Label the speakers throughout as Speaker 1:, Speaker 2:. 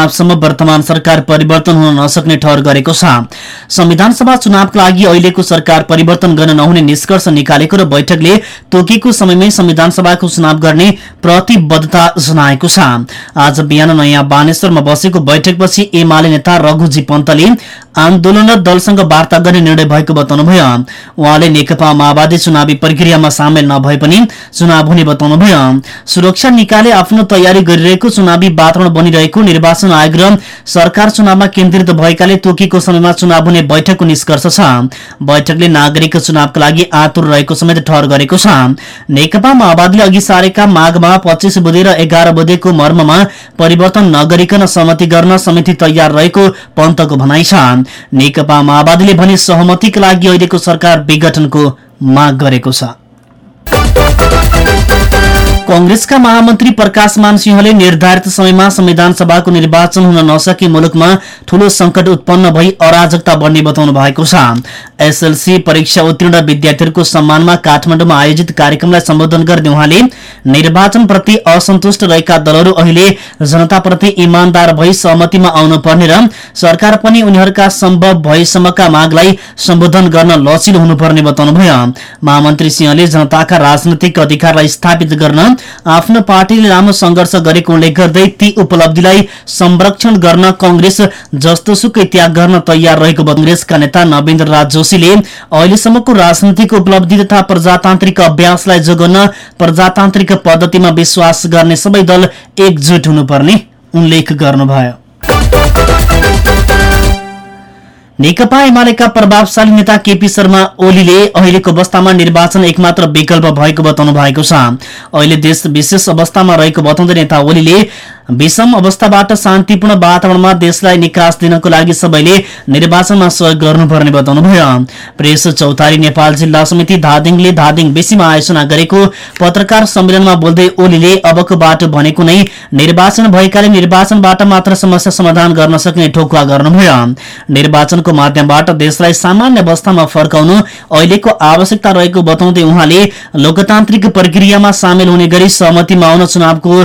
Speaker 1: चुनावसम्म वर्तमान सरकार परिवर्तन हुन नसक्ने ठहर गरेको छ। संविधान सभा चुनावका लागि अहिलेको सरकार परिवर्तन गर्न नहुने निष्कर्ष निकालेको र बैठकले तोकेको समयमै संविधान सभाको चुनाव गर्ने प्रतिबद्धता जनाएको छ। आज बिहान नयाँ बानेश्वरमा बसेको बैठकपछि एमाले नेता रघुजी पन्तले आन्दोलनरत दलसँग वार्ता गर्ने निर्णय भएको बताउनुभयो। उहाँले नेकपा माओवादी चुनावी प्रक्रियामा सामेल नभए पनि चुनाव हुने बताउनुभयो। सुरक्षा निकायले आफ्नो तयारी गरिरहेको चुनावी वातावरण बनिरहेको निर्वाचन आयोग र सरकार चुनावमा केन्द्रित भएकाले तोकेको समयमा चुनाव हुने बैठकको निष्कर्ष छ। बैठकले नागरिक चुनावका लागि आतुर रहेको समेत ठहर गरेको छ। नेकपा माओवादीले अघि सारेका माघमा पच्चीस बुधे र एघार बुधेको मर्ममा परिवर्तन नगरिकन सहमति गर्न समिति तयार रहेको पन्तको भनाइ छ। नेकपा माओवादीले भने सहमतिका लागि अहिलेको सरकार विघटनको माग गरेको छ। कंग्रेसका महामन्त्री प्रकाशमान सिंहले निर्धारित समयमा संविधान सभाको निर्वाचन हुन नसकी मुलुकमा ठूलो संकट उत्पन्न भई अराजकता बढ्ने बताउनु भएको छ। एसएलसी परीक्षा उत्तीर्ण विद्यार्थीहरूको सम्मानमा काठमाडौँमा आयोजित कार्यक्रमलाई सम्बोधन गर्दै उहाँले निर्वाचनप्रति असन्तुष्ट रहेका दलहरू अहिले जनताप्रति इमान्दार भई सहमतिमा आउनु पर्ने र सरकार पनि उनीहरूका सम्भव भएसम्मका मागलाई सम्बोधन गर्न लचिलो हुनुपर्ने बताउनुभयो। महामन्त्री सिंहले जनताका राजनैतिक अधिकारलाई स्थापित गर्न आफ्नो पार्टीले लामो संघर्ष गरेको उल्लेख गर्दै ती उपलब्धिलाई संरक्षण गर्न कंग्रेस जस्तोसुकै त्याग गर्न तयार रहेको कंग्रेसका नेता नवेन्द्र राज जोशीले अहिलेसम्मको राजनीतिक उपलब्धि तथा प्रजातान्त्रिक अभ्यासलाई जोगाउन प्रजातान्त्रिक पद्धतिमा विश्वास गर्ने सबै दल एकजुट हुनुपर्ने उल्लेख गर्नुभयो। नेकपा एमालेका प्रभावशाली नेता केपी शर्मा ओलीले अहिलेको अवस्थामा निर्वाचन एकमात्र विकल्प भएको बताउनु भएको छ। अहिले देश विशेष अवस्थामा रहेको बताउँदै नेता ओलीले विषम अवस्थाबाट शान्तिपूर्ण वातावरणमा देशलाई निकास दिनको लागि सबैले निर्वाचनमा सहयोग गर्नुपर्ने बताउनुभयो। प्रेस चौतारी नेपाल जिल्ला समिति धादिङले धादिङ बेसीमा आयोजना गरेको पत्रकार सम्मेलनमा बोल्दै ओलीले अबको बाटो भनेको नै निर्वाचन भएकाले निर्वाचनबाट मात्र समस्या समाधान गर्न सक्ने ठोकुवा गर्नुभयो। निर्वाचनको माध्यमबाट देशलाई सामान्य अवस्थामा फर्काउनु अहिलेको आवश्यकता रहेको बताउँदै उहाँले लोकतान्त्रिक प्रक्रियामा सामेल हुने गरी सहमतिमा आउन चुनावको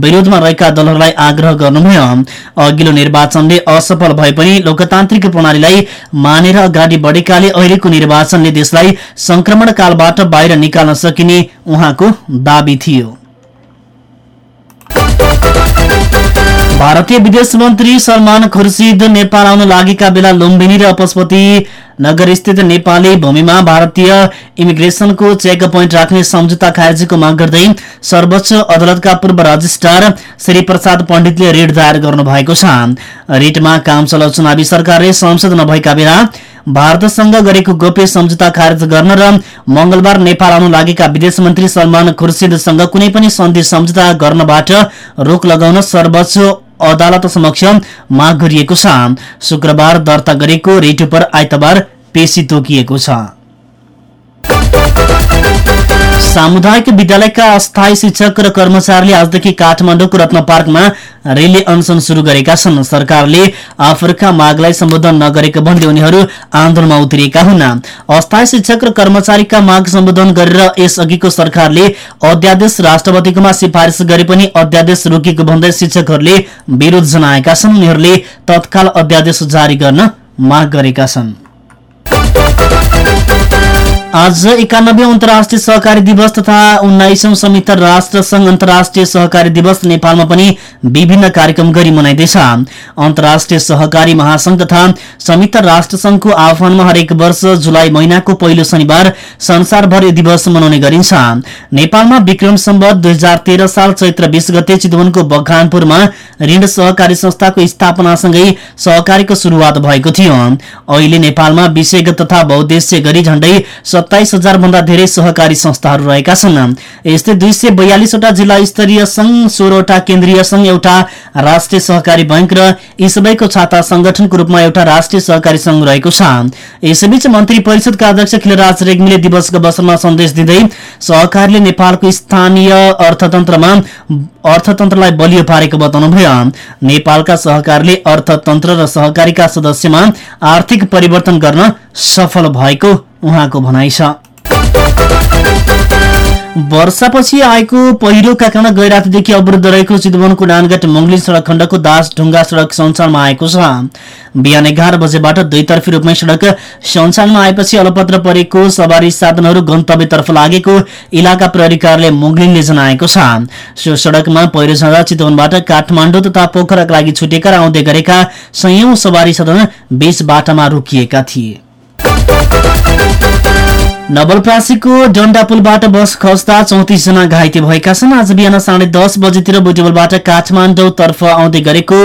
Speaker 1: विरोधमा रहेका दलहरूलाई आग्रह गर्नुभयो। अघिल्लो निर्वाचनले असफल भए पनि लोकतान्त्रिक प्रणालीलाई मानेर अगाडि बढेकाले अहिलेको निर्वाचनले देशलाई संक्रमण कालबाट बाहिर निकाल्न सकिने उहाँको दावी थियो। भारतीय विदेश मन्त्री सलमान खुर्सिद नेपाल आउन लागेका बेला लुम्बिनी र पशुपति नगर स्थित नेपाली भूमिमा भारतीय इमिग्रेसनको चेक पोइन्ट राख्ने सम्झौता खारेजीको माग गर्दै सर्वोच्च अदालतका पूर्व रजिस्ट्रार श्री प्रसाद पण्डितले रिट दायर गर्नु भएको छ। रिटमा काम चलाउ चुनावी सरकारले संसद नभएका बेला भारतसँग गरेको गोप्य सम्झौता खारेज गर्न र मंगलबार नेपाल आउन लागेका विदेश मन्त्री सलमान खुर्सिदसँग कुनै पनि सन्धि सम्झौता गर्नबाट रोक लगाउन सर्वोच्च अदालत समक्ष माग गरिएको छ। शुक्रबार दर्ता गरेको रिट पर आइतबार पेशी तोकिएको छ। सामुदायिक विद्यालयका अस्थायी शिक्षक र कर्मचारीले आजदेखि काठमाडौँको रत्न पार्कमा रेली अनसन शुरू गरेका छन्। सरकारले आफरका मागलाई सम्बोधन नगरेको भन्दै उनीहरू आन्दोलनमा उत्रिएका हुन्। अस्थायी शिक्षक र कर्मचारीका माग सम्बोधन गरेर यसअघिको सरकारले अध्यादेश राष्ट्रपतिकोमा सिफारिस गरे पनि अध्यादेश रोकिएको भन्दै शिक्षकहरूले विरोध जनाएका छन्। उनीहरूले तत्काल अध्यादेश जारी गर्न माग गरेका छन्। आज एकानब्बे अन्तर्राष्ट्रिय सहकारी दिवस तथा उन्नाइसौं संयुक्त राष्ट्र संघ अन्तर्राष्ट्रिय सहकारी दिवस नेपालमा पनि विभिन्न कार्यक्रम गरी मनाइँदैछ। अन्तर्राष्ट्रिय सहकारी महासंघ तथा संयुक्त राष्ट्र संघको आह्वानमा हरेक वर्ष जुलाई महिनाको पहिलो शनिबार संसारभर यो दिवस मनाउने गरिन्छ। नेपालमा विक्रम सम्बत दुई साल चैत्र बीस गते चितवनको बघानपुरमा ऋण सहकारी संस्थाको स्थापनासँगै सहकारीको शुरूआत भएको थियो। अहिले नेपालमा विषयगत तथा बहुद्देश्य गरी झण्डै सत्ताइस हजार भन्दा धेरै सहकारी संस्थाहरू रहेका छन्। यस्तै दुई सय बयालिसवटा जिल्ला स्तरीय संघ सोह्रवटा केन्द्रीय संघ एउटा राष्ट्रिय सहकारी बैंक र यी सबैको छाता संगठनको रूपमा एउटा राष्ट्रिय सहकारी संघ रहेको छ। यसैबीच मन्त्री परिषदका अध्यक्ष खिलराज रेग्मीले दिवसको अवसरमा सन्देश दिँदै सहकारीले नेपालको स्थानीय अर्थतन्त्रमा अर्थतन्त्रलाई बलियो पारेको बताउनुभयो। नेपालका सहकारीले अर्थतन्त्र र सहकारीका सदस्यमा आर्थिक परिवर्तन गर्न सफल भएको उहाँको भनाइ छ। वर्षापछि आएको पहिरोका कारण गै रातिदेखि अवरुद्ध रहेको चितवनको नानगढ मंगलिन सड़क खण्डको दास ढुङ्गा सड़क सञ्चालनमा आएको छ। बिहान एघार बजेबाट दुईतर्फी रूपमै सड़क सञ्चालनमा आएपछि अलपत्र परेको सवारी साधनहरू गन्तव्यतर्फ लागेको इलाका प्रहरी कार्यालय जनाएको छ। सो सड़कमा पहिरो जाँदा चितवनबाट काठमाडौँ तथा पोखराका लागि छुटेका र आउँदै गरेका संयौं सवारी साधन बीच बाटामा रोकिएका थिए। नवलप्रासीको डण्डा पुलबाट बस खस्दा चौतिस जना घाइते भएका छन्। आज बिहान साढे दस बजेतिर बुटेबलबाट काठमाडौँतर्फ आउँदै गरेको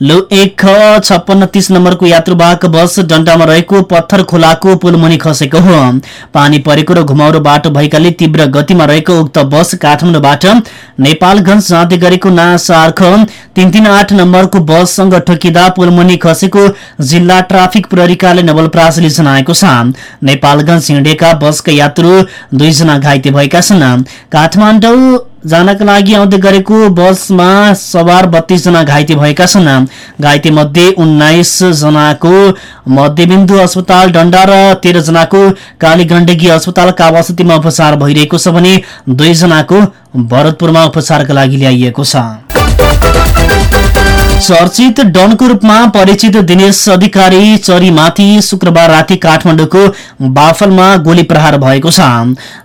Speaker 1: लो एक छप्पन्न तीस नम्बरको यात्रुवाहक बस डण्डामा रहेको पत्थर खोलाको पुल मुनि खसेको हो। पानी परेको र घुमाउरो बाटो भएकाले तीव्र गतिमा रहेको उक्त बस काठमाडौँबाट नेपालगंज जाँदै गरेको नासार्ख तीन तीन आठ नम्बरको बससँग ठोकिँदा पुलमुनि खसेको जिल्ला ट्राफिक प्रहरीकाले नवलप्रासीले जनाएको छ। नेपालगंज हिँडेका बसका यात्रु दुईजना घाइते भएका छन्। काठमाडौँ जानका लागि आउँदै गरेको बसमा सवार बत्तीस जना घाइते भएका छन्। घाइते मध्ये उन्नाइस जनाको मध्यबिन्दु अस्पताल डण्डा र तेह्र जनाको कालीगण्डकी अस्पताल कावासतीमा उपचार भइरहेको छ भने दुईजनाको भरतपुरमा उपचारका लागि ल्याइएको छ। चर्चित डनको रूपमा परिचित दिनेश अधिकारी चरीमाथि शुक्रबार राति काठमाडौँको बाफलमा गोली प्रहार भएको छ।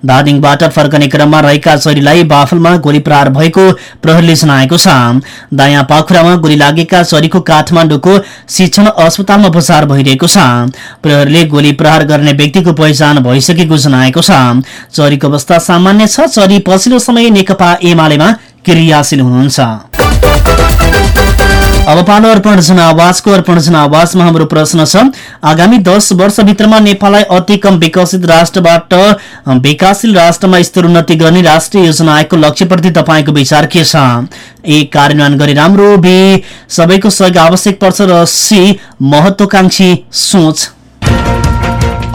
Speaker 1: दादिङबाट फर्कने क्रममा रहेका चरीलाई बाफलमा गोली प्रहार भएको प्रहरीले जनाएको छ। दायाँ पाखुरामा गोली लागेका चरीको काठमाडौँको शिक्षण अस्पतालमा उपचार भइरहेको छ। प्रहरीले गोली प्रहार गर्ने व्यक्तिको पहिचान भइसकेको जनाएको छ। चरीको अवस्था सामान्य छ। चरी पछिल्लो समय नेकपा एमालेमा क्रियाशील हुनुहुन्छ। अब पालो अर्पण जनावासको अर्पण जनावासमा हाम्रो प्रश्न छ। आगामी दस वर्षभित्रमा नेपाललाई अति कम विकसित राष्ट्रबाट विकासशील राष्ट्रमा स्तरोन्नति गर्ने राष्ट्रिय योजना आएको लक्ष्यप्रति तपाईँको विचार के छ? ए कार्यान्वयन गरे राम्रो बी सबैको सहयोग आवश्यक पर्छ र सी महत्वाकांक्षी सोच।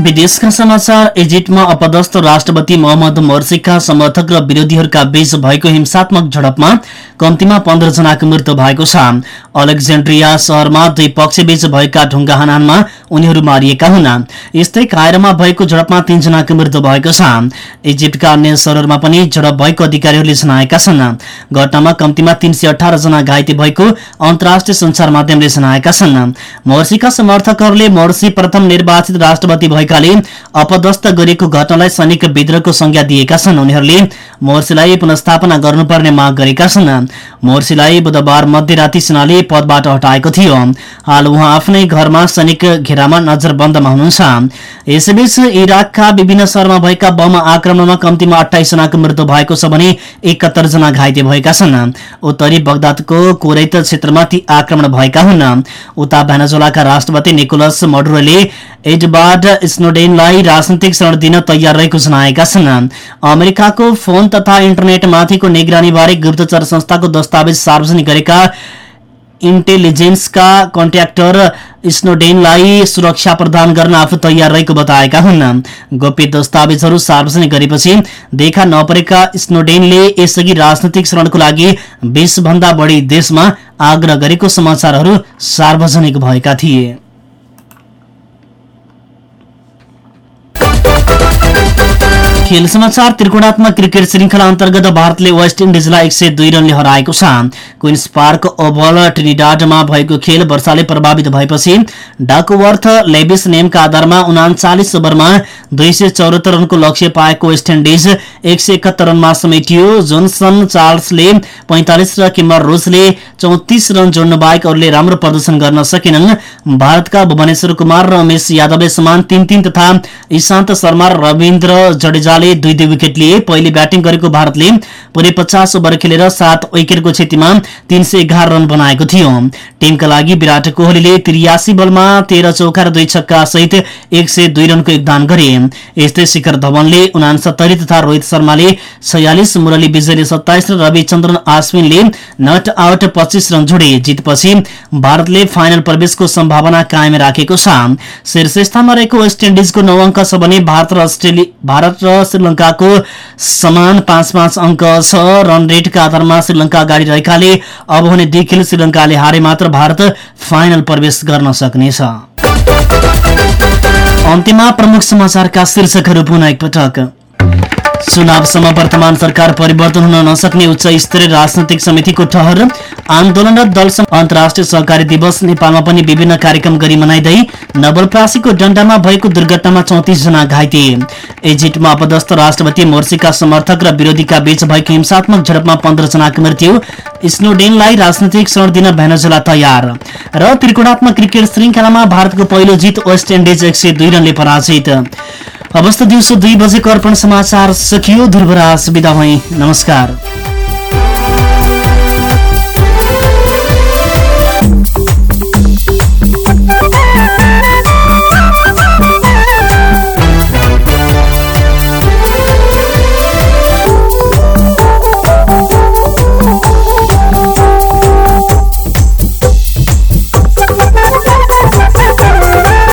Speaker 1: विदेशका समाचार इजिप्टमा अपदस्थ राष्ट्रपति मोहम्मद मोर्सीका समर्थक र विरोधीहरूका बीच भएको हिंसात्मक झडपमा कम्तीमा पन्ध्र जनाको मृत्यु भएको छ। अलेक्जेन्ड्रिया शहरमा दुई पक्षबीच भएका ढुङ्गा हनानमा उनीहरू मारिएका हुन्। यस्तै कायरमा भएको झडपमा तीनजनाको मृत्यु भएको छ। इजिप्टका अन्य शहरहरूमा पनि झडप भएको अधिकारीहरूले जनाएका छन्। घटनामा कम्तीमा तीन जना घाइते भएको अन्तर्राष्ट्रिय संचार माध्यमले जनाएका छन्। मोर्सीका समर्थकहरूले मोर्सी प्रथम निर्वाचित राष्ट्रपति भएकाले अपदस्थ गरिएको घटनालाई सैनिक विद्रोहको संज्ञा दिएका छन्। उनीहरूले मोर्सीलाई पुनस्थापना गर्नुपर्ने माग गरेका छन्। मोर्सीलाई बुधबार मध्यराती सेनाले पदबाट हटाएको थियो। हाल उहाँ आफ्नै घरमा सैनिक घेरामा नजरबन्दमा हुनुहुन्छ। यसैबीच इराकका विभिन्न शहरमा भएका बम आक्रमणमा कम्तीमा अठाइस जनाको मृत्यु भएको छ भने एकात्तर जना घाइते भएका छन्। उत्तरी बगदादको कोरैत क्षेत्रमा ती आक्रमण भएका हुन्। उता भेनेजुलाका राष्ट्रपति निकोलस मडुरोले एडवार्ड स्नोडेनलाई राजनैतिक शरण दिन तयार रहेको जनाएका छन्। अमेरिकाको फोन तथा इन्टरनेटमाथिको निगरानीबारे गुप्तचर संस्थाको दस्तावेज सार्वजनिक गरेका इन्टेलिजेन्सका कन्ट्याक्टर स्नोडेनलाई सुरक्षा प्रदान गर्न आफू तयार रहेको बताएका हुन्। गोप्य दस्तावेजहरू सार्वजनिक गरेपछि देखा नपरेका स्नोडेनले यसअघि राजनैतिक शरणको लागि बीस भन्दा बढी देशमा आग्रह गरेको समाचारहरू सार्वजनिक भएका थिए। खेल समाचार त्रिकोणात्मक क्रिकेट श्रृङ्खला अन्तर्गत भारतले वेस्ट इन्डिजलाई एक सय दुई रनले हराएको छ। क्विन्स पार्क ओभल ट्रिनिडाडमा भएको खेल वर्षाले प्रभावित भएपछि डाकोवर्थ लेबिस नेमका आधारमा उनाचालिस ओभरमा दुई सय चौरात्तर रनको लक्ष्य पाएको वेस्ट इन्डिज एक सय एकात्तर रनमा समेटियो। जोन्सन चार्ल्सले पैंतालिस र किम्बर रोजले चौतिस रन जोड्नु बाहेक अरूले राम्रो प्रदर्शन गर्न सकेनन्। भारतका भुवनेश्वर कुमार र उमेश यादवले समान तीन तीन तथा इशान्त शर्मा र रविन्द्र जडेजाले दुई दुई विकेट लिए पहिले ब्याटिङ गरेको भारतले पुरै पचास ओभर खेलेर सात विकेटको क्षतिमा तीन सय एघार रन बनाएको थियो। टीमका लागि विराट कोहलीले त्रियासी बलमा तेह्र चौका र दुई छक्का सहित एक सय दुई रनको योगदान गरे। यस्तै शिखर धवनले उनासत्तरी तथा रोहित शर्माले छयालिस मुरली विजयले सत्ताइस र रविचन्द्रन आश्विनले नट आउट पच्चीस रन जोडे। जितपछि भारतले फाइनल प्रवेशको सम्भावना कायम राखेको छ। शीर्ष स्थानमा रहेको वेस्ट इन्डिजको नौ अङ्क छ भने भारत र श्रीलङ्काको समान पाँच पाँच अङ्क छ। रन रेटका आधारमा श्रीलङ्का अगाडि रहेकाले अब हुने दुई हारे मात्र भारत फाइनल प्रवेश गर्न सक्नेछ। अन्त्यमा प्रमुख समाचारका शीर्षकहरू पुनः एकपटक। चुनावसम्म वर्तमान सरकार परिवर्तन हुन नसक्ने उच्च स्तरीय राजनैतिक समितिको ठहर आन्दोलनरत दल अन्तर्राष्ट्रिय सहकारी दिवस नेपालमा पनि विभिन्न कार्यक्रम गरी मनाइँदै नवलप्रासीको डण्डामा भएको दुर्घटनामा चौतिस जना घाइते। इजिप्टमा अपदस्थ राष्ट्रपति मोर्सीका समर्थक र विरोधीका बीच भएको हिंसात्मक झडपमा पन्ध्र जनाको मृत्यु स्नोडेनलाई राजनैतिक शरण दिन भेनेजुला तयार र त्रिकोणात्मक क्रिकेट श्रृङ्खलामा भारतको पहिलो जित वेस्ट इन्डिज एक सय दुई रनले पराजित। अवस्था दिउँसो दुई बजेको अर्पण समाचार सकियो ध्रुवराज विदा भई नमस्कार।